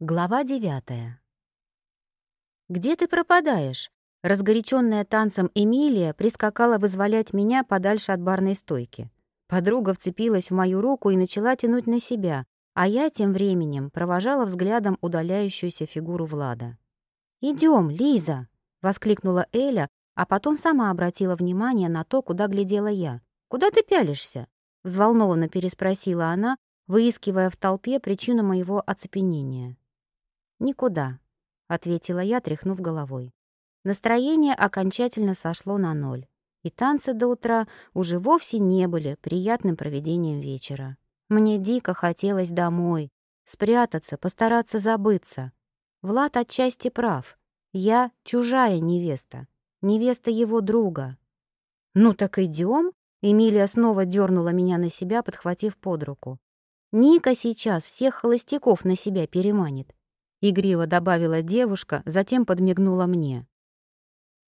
Глава девятая. «Где ты пропадаешь?» Разгоряченная танцем Эмилия прискакала вызволять меня подальше от барной стойки. Подруга вцепилась в мою руку и начала тянуть на себя, а я тем временем провожала взглядом удаляющуюся фигуру Влада. «Идем, Лиза!» — воскликнула Эля, а потом сама обратила внимание на то, куда глядела я. «Куда ты пялишься?» — взволнованно переспросила она, выискивая в толпе причину моего оцепенения. «Никуда», — ответила я, тряхнув головой. Настроение окончательно сошло на ноль, и танцы до утра уже вовсе не были приятным проведением вечера. Мне дико хотелось домой, спрятаться, постараться забыться. Влад отчасти прав. Я чужая невеста, невеста его друга. «Ну так идем?» Эмилия снова дернула меня на себя, подхватив под руку. «Ника сейчас всех холостяков на себя переманит. Игриво добавила девушка, затем подмигнула мне.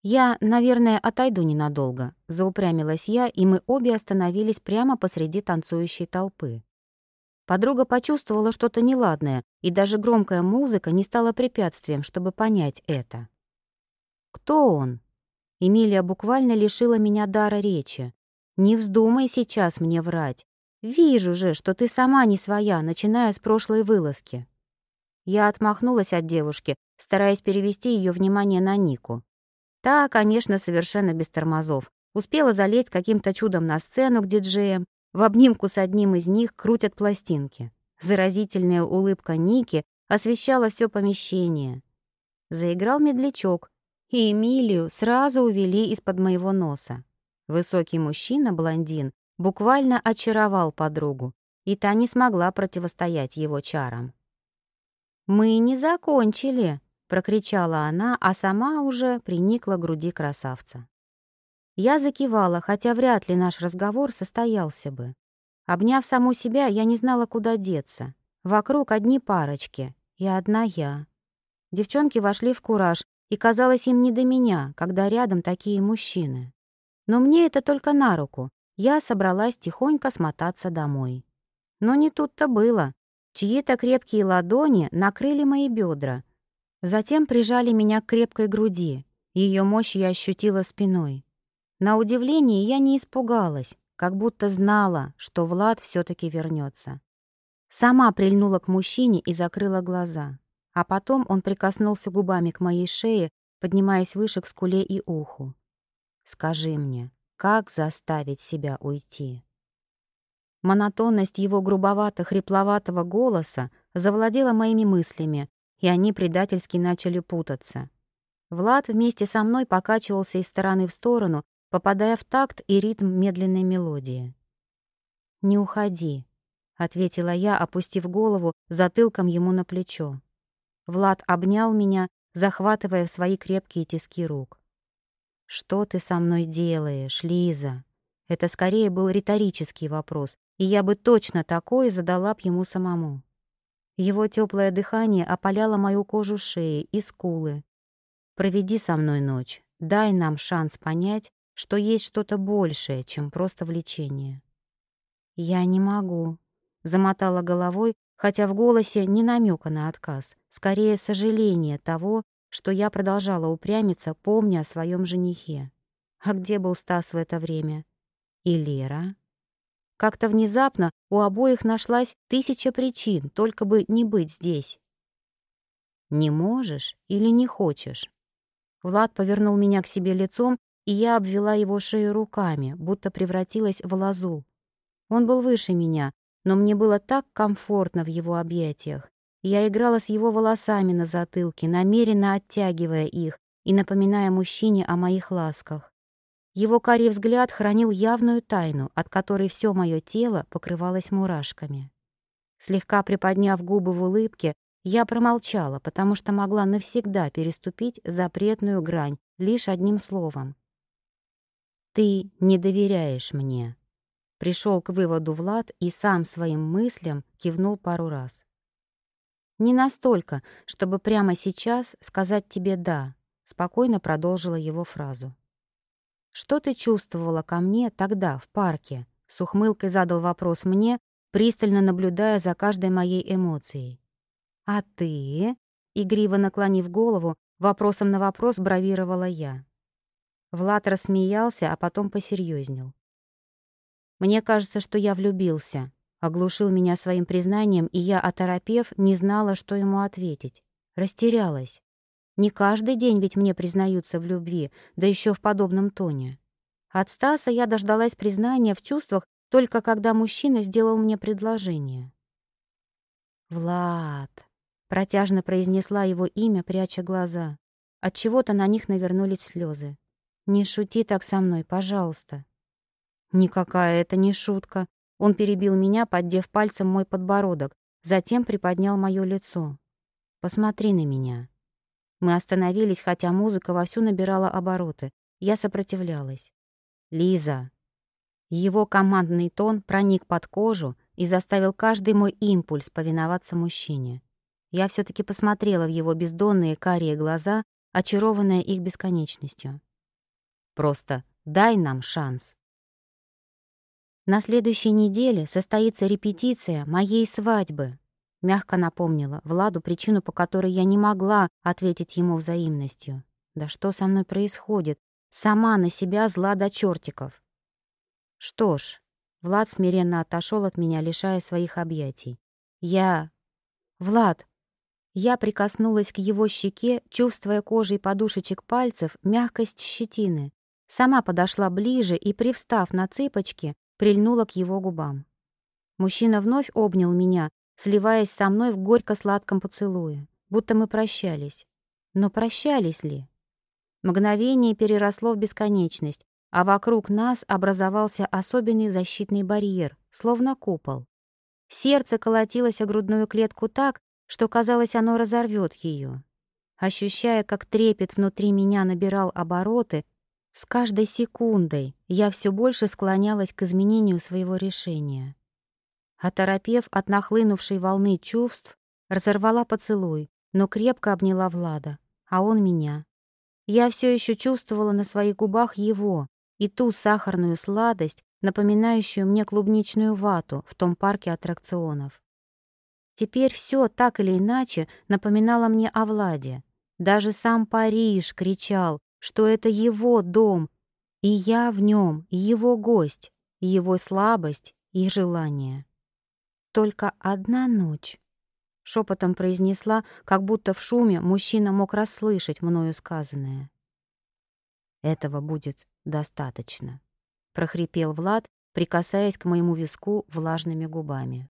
«Я, наверное, отойду ненадолго», — заупрямилась я, и мы обе остановились прямо посреди танцующей толпы. Подруга почувствовала что-то неладное, и даже громкая музыка не стала препятствием, чтобы понять это. «Кто он?» Эмилия буквально лишила меня дара речи. «Не вздумай сейчас мне врать. Вижу же, что ты сама не своя, начиная с прошлой вылазки». Я отмахнулась от девушки, стараясь перевести ее внимание на Нику. Та, конечно, совершенно без тормозов. Успела залезть каким-то чудом на сцену к диджеям. В обнимку с одним из них крутят пластинки. Заразительная улыбка Ники освещала все помещение. Заиграл медлячок, и Эмилию сразу увели из-под моего носа. Высокий мужчина-блондин буквально очаровал подругу, и та не смогла противостоять его чарам. «Мы не закончили!» — прокричала она, а сама уже приникла к груди красавца. Я закивала, хотя вряд ли наш разговор состоялся бы. Обняв саму себя, я не знала, куда деться. Вокруг одни парочки, и одна я. Девчонки вошли в кураж, и казалось им не до меня, когда рядом такие мужчины. Но мне это только на руку. Я собралась тихонько смотаться домой. Но не тут-то было. Чьи-то крепкие ладони накрыли мои бедра, затем прижали меня к крепкой груди. Ее мощь я ощутила спиной. На удивление я не испугалась, как будто знала, что Влад все таки вернется. Сама прильнула к мужчине и закрыла глаза. А потом он прикоснулся губами к моей шее, поднимаясь выше к скуле и уху. «Скажи мне, как заставить себя уйти?» Монотонность его грубовато-хрипловатого голоса завладела моими мыслями, и они предательски начали путаться. Влад вместе со мной покачивался из стороны в сторону, попадая в такт и ритм медленной мелодии. «Не уходи», — ответила я, опустив голову затылком ему на плечо. Влад обнял меня, захватывая в свои крепкие тиски рук. «Что ты со мной делаешь, Лиза?» Это скорее был риторический вопрос, и я бы точно такое задала б ему самому. Его теплое дыхание опаляло мою кожу шеи и скулы. «Проведи со мной ночь, дай нам шанс понять, что есть что-то большее, чем просто влечение». «Я не могу», — замотала головой, хотя в голосе не намека на отказ, скорее сожаление того, что я продолжала упрямиться, помня о своем женихе. А где был Стас в это время? И Лера? Как-то внезапно у обоих нашлась тысяча причин, только бы не быть здесь. «Не можешь или не хочешь?» Влад повернул меня к себе лицом, и я обвела его шею руками, будто превратилась в лозу. Он был выше меня, но мне было так комфортно в его объятиях. Я играла с его волосами на затылке, намеренно оттягивая их и напоминая мужчине о моих ласках. Его карий взгляд хранил явную тайну, от которой все мое тело покрывалось мурашками. Слегка приподняв губы в улыбке, я промолчала, потому что могла навсегда переступить запретную грань лишь одним словом. «Ты не доверяешь мне», — пришел к выводу Влад и сам своим мыслям кивнул пару раз. «Не настолько, чтобы прямо сейчас сказать тебе «да», — спокойно продолжила его фразу. «Что ты чувствовала ко мне тогда, в парке?» С ухмылкой задал вопрос мне, пристально наблюдая за каждой моей эмоцией. «А ты?» — игриво наклонив голову, вопросом на вопрос бравировала я. Влад рассмеялся, а потом посерьезнел. «Мне кажется, что я влюбился», — оглушил меня своим признанием, и я, оторопев, не знала, что ему ответить. Растерялась. Не каждый день ведь мне признаются в любви, да еще в подобном тоне. От Стаса я дождалась признания в чувствах только когда мужчина сделал мне предложение. «Влад», — протяжно произнесла его имя, пряча глаза. От чего то на них навернулись слезы. «Не шути так со мной, пожалуйста». «Никакая это не шутка». Он перебил меня, поддев пальцем мой подбородок, затем приподнял мое лицо. «Посмотри на меня». Мы остановились, хотя музыка вовсю набирала обороты. Я сопротивлялась. «Лиза». Его командный тон проник под кожу и заставил каждый мой импульс повиноваться мужчине. Я все таки посмотрела в его бездонные карие глаза, очарованная их бесконечностью. Просто дай нам шанс. На следующей неделе состоится репетиция моей свадьбы. Мягко напомнила Владу причину, по которой я не могла ответить ему взаимностью. Да что со мной происходит? Сама на себя зла до чертиков. Что ж, Влад смиренно отошел от меня, лишая своих объятий. Я... Влад, я прикоснулась к его щеке, чувствуя кожей подушечек пальцев мягкость щетины. Сама подошла ближе и, привстав на цыпочки, прильнула к его губам. Мужчина вновь обнял меня, сливаясь со мной в горько-сладком поцелуе, будто мы прощались. Но прощались ли? Мгновение переросло в бесконечность, а вокруг нас образовался особенный защитный барьер, словно купол. Сердце колотилось о грудную клетку так, что, казалось, оно разорвет ее. Ощущая, как трепет внутри меня набирал обороты, с каждой секундой я все больше склонялась к изменению своего решения. Оторопев от нахлынувшей волны чувств, разорвала поцелуй, но крепко обняла Влада, а он меня. Я все еще чувствовала на своих губах его и ту сахарную сладость, напоминающую мне клубничную вату в том парке аттракционов. Теперь все так или иначе напоминало мне о Владе. Даже сам Париж кричал, что это его дом, и я в нем, его гость, его слабость и желание. Только одна ночь. Шепотом произнесла, как будто в шуме мужчина мог расслышать мною сказанное. «Этого будет достаточно», — прохрипел Влад, прикасаясь к моему виску влажными губами.